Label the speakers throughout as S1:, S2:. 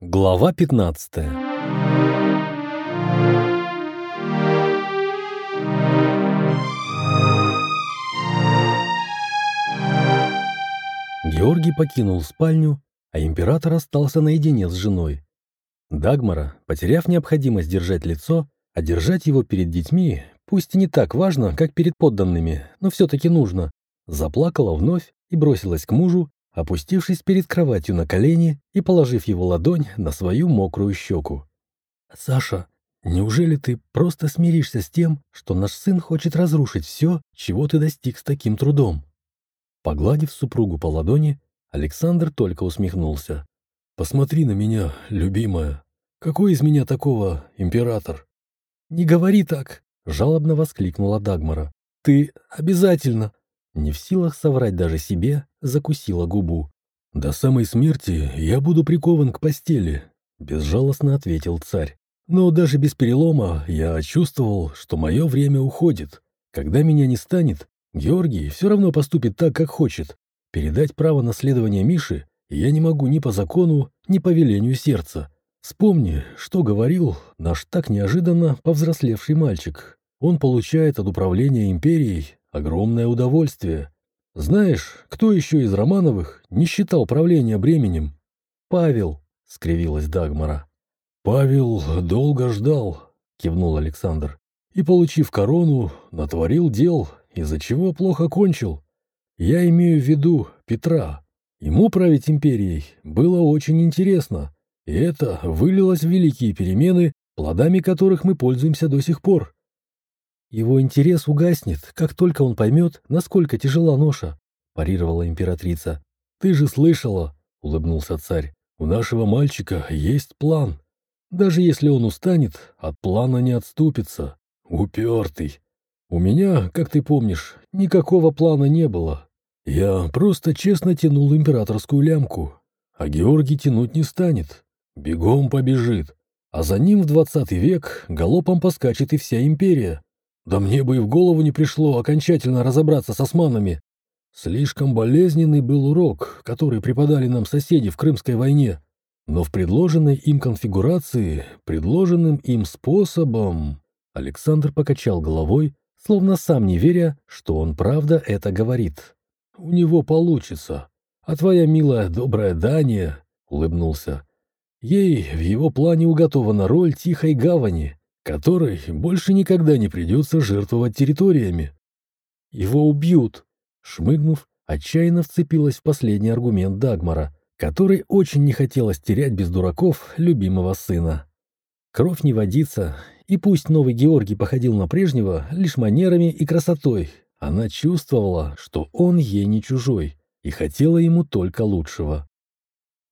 S1: Глава 15 Георгий покинул спальню, а император остался наедине с женой. Дагмара, потеряв необходимость держать лицо, а держать его перед детьми, пусть и не так важно, как перед подданными, но все-таки нужно, заплакала вновь и бросилась к мужу, опустившись перед кроватью на колени и положив его ладонь на свою мокрую щеку. «Саша, неужели ты просто смиришься с тем, что наш сын хочет разрушить все, чего ты достиг с таким трудом?» Погладив супругу по ладони, Александр только усмехнулся. «Посмотри на меня, любимая. Какой из меня такого император?» «Не говори так!» — жалобно воскликнула Дагмара. «Ты обязательно!» Не в силах соврать даже себе, закусила губу. «До самой смерти я буду прикован к постели», — безжалостно ответил царь. «Но даже без перелома я чувствовал, что мое время уходит. Когда меня не станет, Георгий все равно поступит так, как хочет. Передать право наследования Миши я не могу ни по закону, ни по велению сердца. Вспомни, что говорил наш так неожиданно повзрослевший мальчик. Он получает от управления империей огромное удовольствие. Знаешь, кто еще из Романовых не считал правление бременем? Павел, — скривилась Дагмара. Павел долго ждал, — кивнул Александр, и, получив корону, натворил дел, из-за чего плохо кончил. Я имею в виду Петра. Ему править империей было очень интересно, и это вылилось в великие перемены, плодами которых мы пользуемся до сих пор. Его интерес угаснет, как только он поймет, насколько тяжела ноша, парировала императрица. Ты же слышала, улыбнулся царь, у нашего мальчика есть план. Даже если он устанет, от плана не отступится. Упертый. У меня, как ты помнишь, никакого плана не было. Я просто честно тянул императорскую лямку, а Георгий тянуть не станет. Бегом побежит, а за ним в двадцатый век галопом поскачет и вся империя. Да мне бы и в голову не пришло окончательно разобраться с османами. Слишком болезненный был урок, который преподали нам соседи в Крымской войне. Но в предложенной им конфигурации, предложенным им способом... Александр покачал головой, словно сам не веря, что он правда это говорит. «У него получится. А твоя милая добрая Дания...» — улыбнулся. «Ей в его плане уготована роль тихой гавани, которой больше никогда не придется жертвовать территориями. Его убьют. Шмыгнув, отчаянно вцепилась в последний аргумент Дагмара, который очень не хотелось терять без дураков любимого сына. Кровь не водится, и пусть новый Георгий походил на прежнего лишь манерами и красотой, она чувствовала, что он ей не чужой, и хотела ему только лучшего.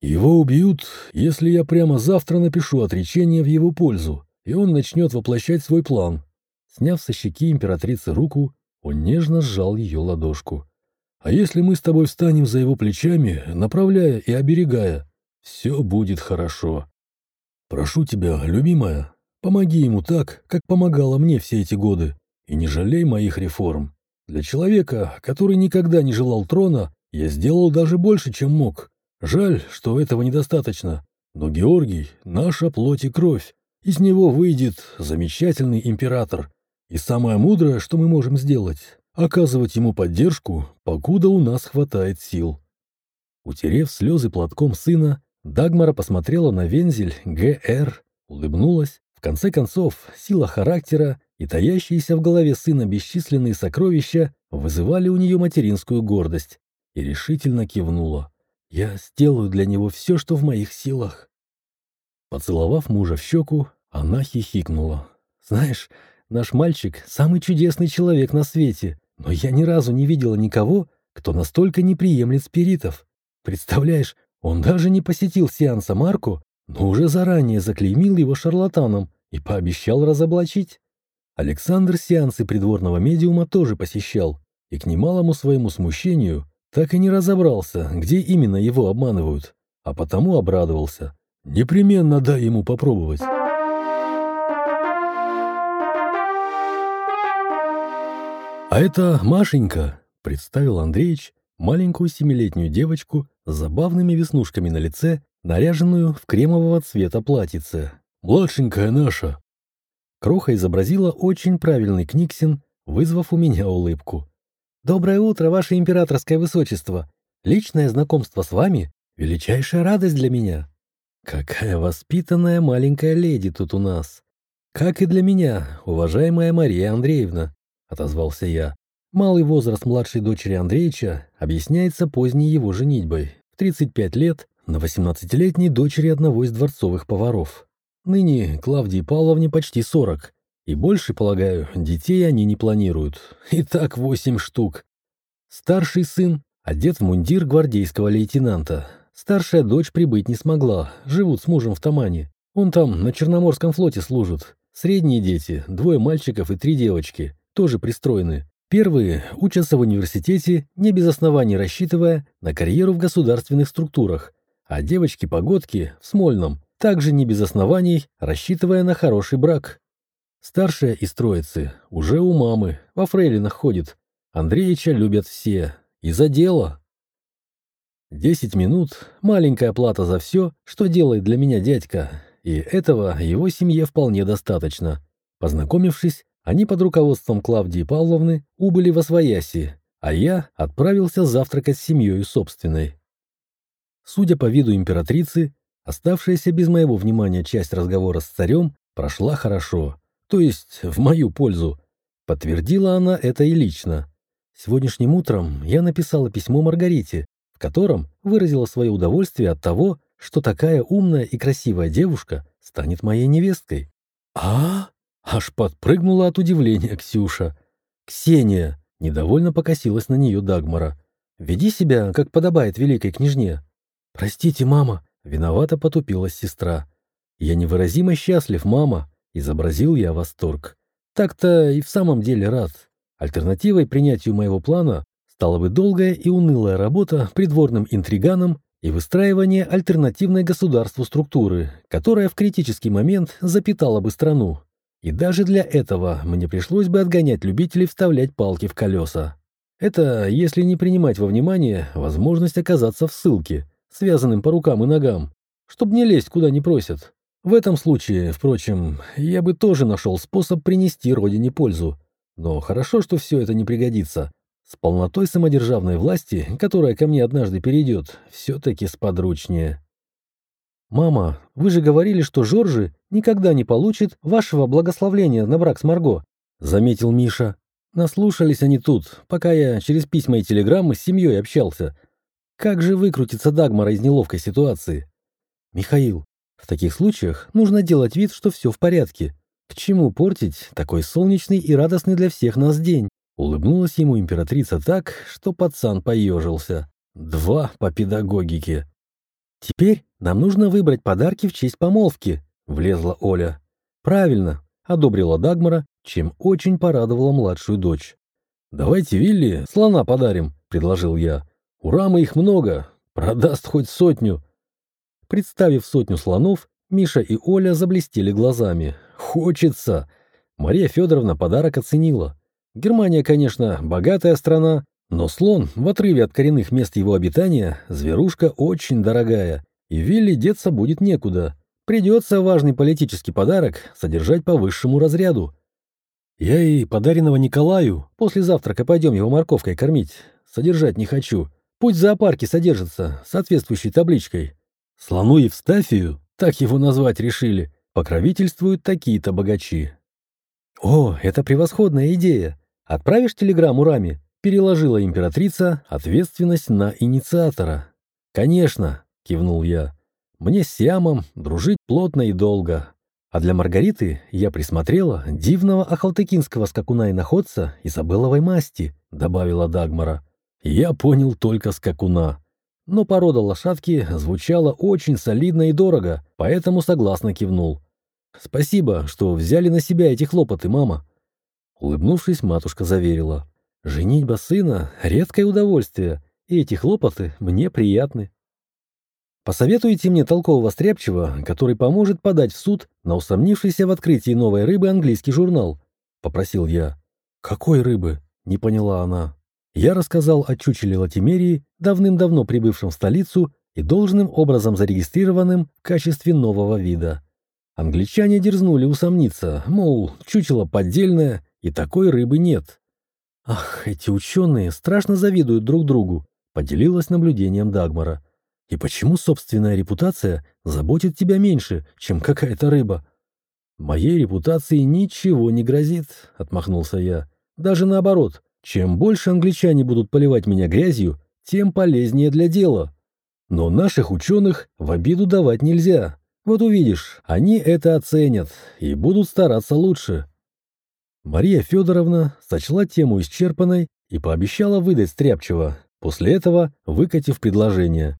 S1: «Его убьют, если я прямо завтра напишу отречение в его пользу», и он начнет воплощать свой план. Сняв со щеки императрицы руку, он нежно сжал ее ладошку. А если мы с тобой встанем за его плечами, направляя и оберегая, все будет хорошо. Прошу тебя, любимая, помоги ему так, как помогала мне все эти годы, и не жалей моих реформ. Для человека, который никогда не желал трона, я сделал даже больше, чем мог. Жаль, что этого недостаточно. Но Георгий — наша плоть и кровь, из него выйдет замечательный император. И самое мудрое, что мы можем сделать, оказывать ему поддержку, покуда у нас хватает сил. Утерев слезы платком сына, Дагмара посмотрела на вензель ГР, улыбнулась. В конце концов, сила характера и таящиеся в голове сына бесчисленные сокровища вызывали у нее материнскую гордость и решительно кивнула. «Я сделаю для него все, что в моих силах». Поцеловав мужа в щеку, она хихикнула. «Знаешь, наш мальчик — самый чудесный человек на свете, но я ни разу не видела никого, кто настолько не приемлет спиритов. Представляешь, он даже не посетил сеанса Марко, но уже заранее заклеймил его шарлатаном и пообещал разоблачить. Александр сеансы придворного медиума тоже посещал, и к немалому своему смущению так и не разобрался, где именно его обманывают, а потому обрадовался. Непременно дай ему попробовать. «А это Машенька», — представил Андреич маленькую семилетнюю девочку с забавными веснушками на лице наряженную в кремового цвета платьице. «Младшенькая наша!» Кроха изобразила очень правильный книгсин, вызвав у меня улыбку. «Доброе утро, ваше императорское высочество! Личное знакомство с вами — величайшая радость для меня!» «Какая воспитанная маленькая леди тут у нас!» «Как и для меня, уважаемая Мария Андреевна», — отозвался я. Малый возраст младшей дочери Андреевича объясняется поздней его женитьбой в 35 лет на 18-летней дочери одного из дворцовых поваров. Ныне Клавдии Павловне почти 40, и больше, полагаю, детей они не планируют. И так восемь штук. Старший сын одет в мундир гвардейского лейтенанта. Старшая дочь прибыть не смогла, живут с мужем в Тамане. Он там на Черноморском флоте служит. Средние дети, двое мальчиков и три девочки, тоже пристроены. Первые учатся в университете, не без оснований рассчитывая на карьеру в государственных структурах, а девочки-погодки в Смольном, также не без оснований, рассчитывая на хороший брак. Старшая из троицы уже у мамы, во фрейлинах ходит. Андреича любят все. И за дело. Десять минут – маленькая плата за все, что делает для меня дядька, и этого его семье вполне достаточно. Познакомившись, они под руководством Клавдии Павловны убыли во Свояси, а я отправился завтракать с семьей собственной. Судя по виду императрицы, оставшаяся без моего внимания часть разговора с царем прошла хорошо, то есть в мою пользу. Подтвердила она это и лично. Сегодняшним утром я написала письмо Маргарите, в котором выразила свое удовольствие от того, что такая умная и красивая девушка станет моей невесткой. А? Аж подпрыгнула от удивления Ксюша. Ксения недовольно покосилась на нее Дагмара. Веди себя, как подобает великой княжне. Простите, мама, виновато потупилась сестра. Я невыразимо счастлив, мама, изобразил я восторг. Так-то и в самом деле рад. Альтернативой принятию моего плана стала бы долгая и унылая работа придворным интриганом и выстраивание альтернативной государству структуры, которая в критический момент запитала бы страну. И даже для этого мне пришлось бы отгонять любителей вставлять палки в колеса. Это если не принимать во внимание возможность оказаться в ссылке, связанным по рукам и ногам, чтобы не лезть куда не просят. В этом случае, впрочем, я бы тоже нашел способ принести родине пользу. Но хорошо, что все это не пригодится. С полнотой самодержавной власти, которая ко мне однажды перейдет, все-таки сподручнее. «Мама, вы же говорили, что Жоржи никогда не получит вашего благословления на брак с Марго», — заметил Миша. Наслушались они тут, пока я через письма и телеграммы с семьей общался. Как же выкрутиться Дагмара из неловкой ситуации? Михаил, в таких случаях нужно делать вид, что все в порядке. К чему портить такой солнечный и радостный для всех нас день? Улыбнулась ему императрица так, что пацан поежился. Два по педагогике. «Теперь нам нужно выбрать подарки в честь помолвки», — влезла Оля. «Правильно», — одобрила Дагмара, чем очень порадовала младшую дочь. «Давайте Вилли слона подарим», — предложил я. «У Рамы их много, продаст хоть сотню». Представив сотню слонов, Миша и Оля заблестели глазами. «Хочется!» Мария Федоровна подарок оценила. Германия, конечно, богатая страна, но слон, в отрыве от коренных мест его обитания, зверушка очень дорогая, и Вилли деться будет некуда. Придется важный политический подарок содержать по высшему разряду. Я и подаренного Николаю после завтрака пойдем его морковкой кормить. Содержать не хочу. Пусть в зоопарке содержится соответствующей табличкой. Слону Евстафию, так его назвать решили, покровительствуют такие-то богачи. О, это превосходная идея. «Отправишь телеграмму Раме?» — переложила императрица ответственность на инициатора. «Конечно», — кивнул я. «Мне с Сиамом дружить плотно и долго. А для Маргариты я присмотрела дивного ахалтыкинского скакуна и находца Изабелловой масти», — добавила Дагмара. Я понял только скакуна. Но порода лошадки звучала очень солидно и дорого, поэтому согласно кивнул. «Спасибо, что взяли на себя эти хлопоты, мама», Улыбнувшись, матушка заверила. «Женитьба сына — редкое удовольствие, и эти хлопоты мне приятны». «Посоветуйте мне толкового стряпчего, который поможет подать в суд на усомнившийся в открытии новой рыбы английский журнал», — попросил я. «Какой рыбы?» — не поняла она. Я рассказал о чучеле Латимерии, давным-давно прибывшем в столицу и должным образом зарегистрированным в качестве нового вида. Англичане дерзнули усомниться, мол, чучело поддельное, и такой рыбы нет. «Ах, эти ученые страшно завидуют друг другу», — поделилась наблюдением Дагмара. «И почему собственная репутация заботит тебя меньше, чем какая-то рыба?» «Моей репутации ничего не грозит», — отмахнулся я. «Даже наоборот, чем больше англичане будут поливать меня грязью, тем полезнее для дела. Но наших ученых в обиду давать нельзя. Вот увидишь, они это оценят и будут стараться лучше. Мария Федоровна сочла тему исчерпанной и пообещала выдать Стряпчева, после этого выкатив предложение.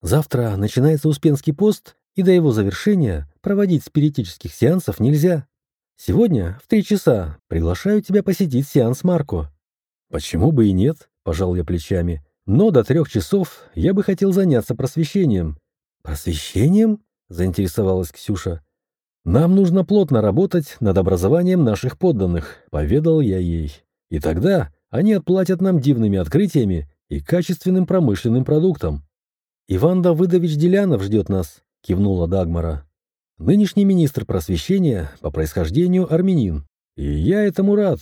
S1: Завтра начинается Успенский пост, и до его завершения проводить спиритических сеансов нельзя. Сегодня в три часа приглашаю тебя посетить сеанс Марко. Почему бы и нет, пожал я плечами. Но до трех часов я бы хотел заняться просвещением. Просвещением? заинтересовалась Ксюша. «Нам нужно плотно работать над образованием наших подданных», — поведал я ей. «И тогда они отплатят нам дивными открытиями и качественным промышленным продуктом». «Иван Давыдович Делянов ждет нас», — кивнула Дагмара. «Нынешний министр просвещения по происхождению армянин. И я этому рад,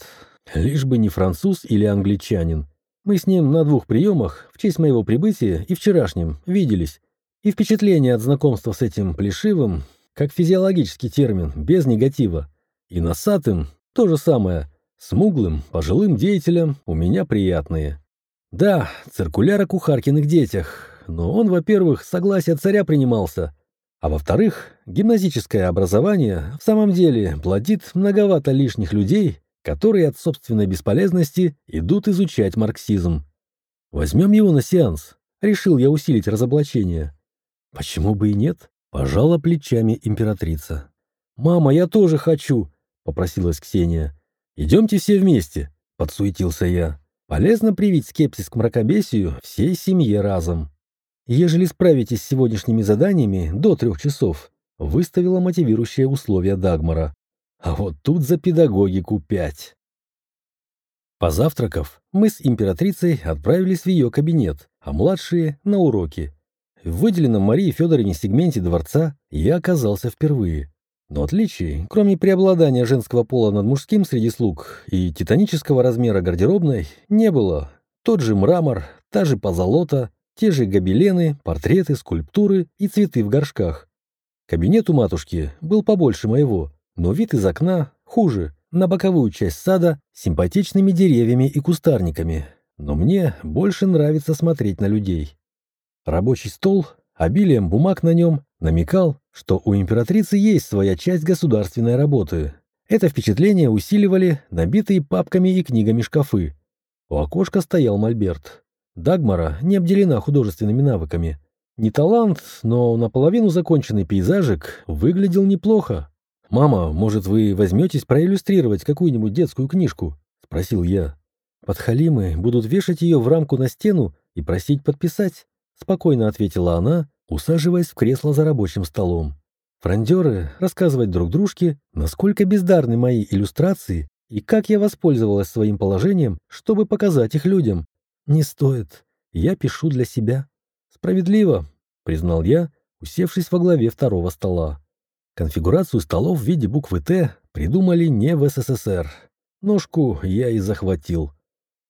S1: лишь бы не француз или англичанин. Мы с ним на двух приемах в честь моего прибытия и вчерашнем виделись, и впечатление от знакомства с этим плешивым как физиологический термин, без негатива. И носатым — то же самое. Смуглым, пожилым деятелям у меня приятные. Да, циркуляр о кухаркиных детях, но он, во-первых, согласие царя принимался, а во-вторых, гимназическое образование в самом деле плодит многовато лишних людей, которые от собственной бесполезности идут изучать марксизм. Возьмем его на сеанс. Решил я усилить разоблачение. Почему бы и нет? Пожала плечами императрица. «Мама, я тоже хочу!» — попросилась Ксения. «Идемте все вместе!» — подсуетился я. «Полезно привить скепсис к мракобесию всей семье разом. Ежели справитесь с сегодняшними заданиями до трех часов, выставила мотивирующее условие Дагмара. А вот тут за педагогику пять. Позавтракав, мы с императрицей отправились в ее кабинет, а младшие — на уроки. В выделенном Марии Федоровне сегменте дворца я оказался впервые. Но отличий, кроме преобладания женского пола над мужским среди слуг и титанического размера гардеробной, не было. Тот же мрамор, та же позолота, те же гобелены, портреты, скульптуры и цветы в горшках. Кабинет у матушки был побольше моего, но вид из окна хуже, на боковую часть сада симпатичными деревьями и кустарниками. Но мне больше нравится смотреть на людей. Рабочий стол, обилием бумаг на нем, намекал, что у императрицы есть своя часть государственной работы. Это впечатление усиливали набитые папками и книгами шкафы. У окошка стоял мольберт. Дагмара не обделена художественными навыками. Не талант, но наполовину законченный пейзажик выглядел неплохо. «Мама, может, вы возьметесь проиллюстрировать какую-нибудь детскую книжку?» — спросил я. Подхалимы будут вешать ее в рамку на стену и просить подписать. — спокойно ответила она, усаживаясь в кресло за рабочим столом. Фрондеры рассказывать друг дружке, насколько бездарны мои иллюстрации и как я воспользовалась своим положением, чтобы показать их людям. Не стоит. Я пишу для себя. Справедливо, признал я, усевшись во главе второго стола. Конфигурацию столов в виде буквы «Т» придумали не в СССР. Ножку я и захватил.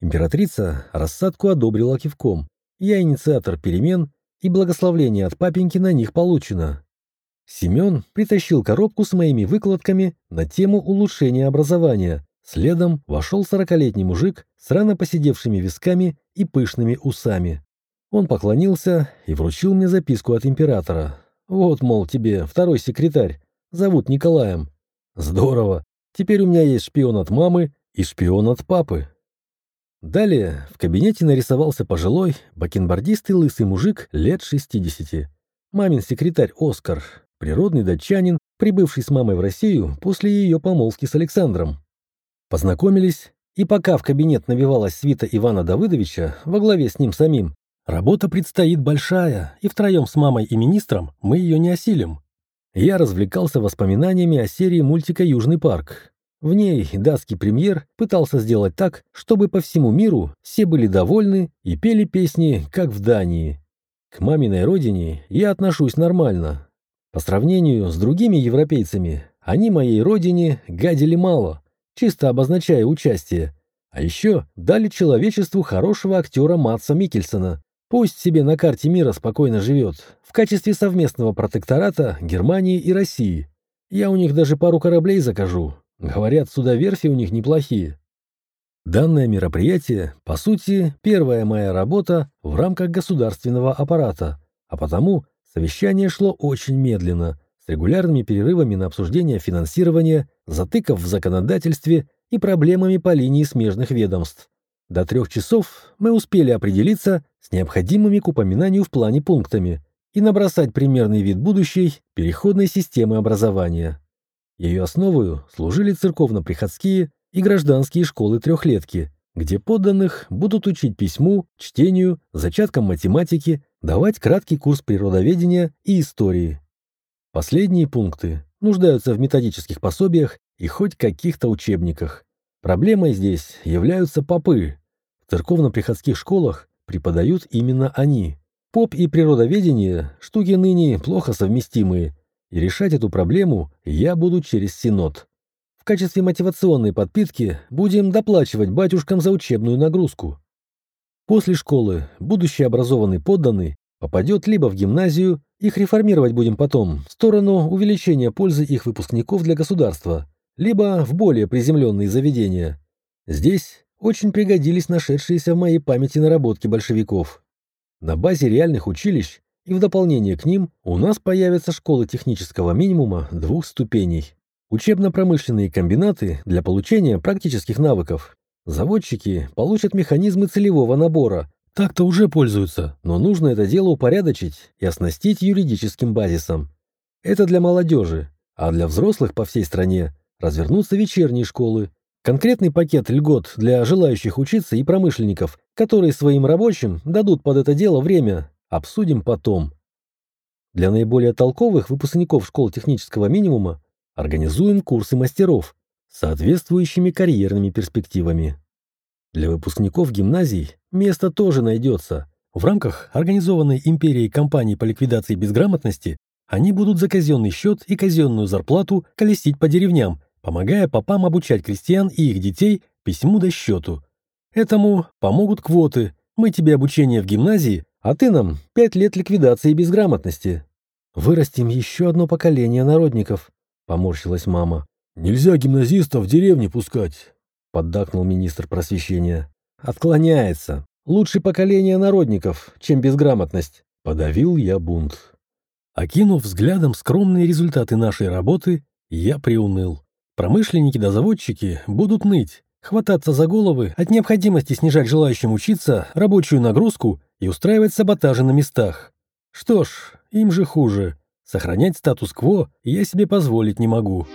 S1: Императрица рассадку одобрила кивком. Я инициатор перемен, и благословление от папеньки на них получено. Семен притащил коробку с моими выкладками на тему улучшения образования. Следом вошел сорокалетний мужик с рано посидевшими висками и пышными усами. Он поклонился и вручил мне записку от императора. «Вот, мол, тебе второй секретарь. Зовут Николаем». «Здорово. Теперь у меня есть шпион от мамы и шпион от папы». Далее в кабинете нарисовался пожилой, бакенбардистый лысый мужик лет 60. Мамин секретарь Оскар, природный датчанин, прибывший с мамой в Россию после ее помолвки с Александром. Познакомились, и пока в кабинет навивалась свита Ивана Давыдовича во главе с ним самим, работа предстоит большая, и втроем с мамой и министром мы ее не осилим. Я развлекался воспоминаниями о серии мультика «Южный парк», в ней датский премьер пытался сделать так, чтобы по всему миру все были довольны и пели песни, как в Дании. К маминой родине я отношусь нормально. По сравнению с другими европейцами, они моей родине гадили мало, чисто обозначая участие. А еще дали человечеству хорошего актера Матса Микельсона. Пусть себе на карте мира спокойно живет, в качестве совместного протектората Германии и России. Я у них даже пару кораблей закажу. Говорят, судоверфи у них неплохие. Данное мероприятие, по сути, первая моя работа в рамках государственного аппарата, а потому совещание шло очень медленно, с регулярными перерывами на обсуждение финансирования, затыков в законодательстве и проблемами по линии смежных ведомств. До трех часов мы успели определиться с необходимыми к упоминанию в плане пунктами и набросать примерный вид будущей переходной системы образования. Ее основою служили церковно-приходские и гражданские школы-трехлетки, где подданных будут учить письму, чтению, зачаткам математики, давать краткий курс природоведения и истории. Последние пункты нуждаются в методических пособиях и хоть каких-то учебниках. Проблемой здесь являются попы. В церковно-приходских школах преподают именно они. Поп и природоведение – штуки ныне плохо совместимые, и решать эту проблему я буду через Синод. В качестве мотивационной подпитки будем доплачивать батюшкам за учебную нагрузку. После школы будущий образованный подданный попадет либо в гимназию, их реформировать будем потом, в сторону увеличения пользы их выпускников для государства, либо в более приземленные заведения. Здесь очень пригодились нашедшиеся в моей памяти наработки большевиков. На базе реальных училищ и в дополнение к ним у нас появятся школы технического минимума двух ступеней. Учебно-промышленные комбинаты для получения практических навыков. Заводчики получат механизмы целевого набора. Так-то уже пользуются, но нужно это дело упорядочить и оснастить юридическим базисом. Это для молодежи, а для взрослых по всей стране развернутся вечерние школы. Конкретный пакет льгот для желающих учиться и промышленников, которые своим рабочим дадут под это дело время, обсудим потом. Для наиболее толковых выпускников школ технического минимума Организуем курсы мастеров с соответствующими карьерными перспективами. Для выпускников гимназий место тоже найдется. В рамках организованной империей кампании по ликвидации безграмотности они будут за казенный счет и казенную зарплату колесить по деревням, помогая попам обучать крестьян и их детей письму до счету. Этому помогут квоты. Мы тебе обучение в гимназии, а ты нам пять лет ликвидации безграмотности. Вырастим еще одно поколение народников. — поморщилась мама. «Нельзя гимназистов в деревне пускать», — поддакнул министр просвещения. «Отклоняется. Лучше поколение народников, чем безграмотность», — подавил я бунт. Окинув взглядом скромные результаты нашей работы, я приуныл. Промышленники да заводчики будут ныть, хвататься за головы от необходимости снижать желающим учиться рабочую нагрузку и устраивать саботажи на местах. Что ж, им же хуже. Сохранять статус-кво я себе позволить не могу.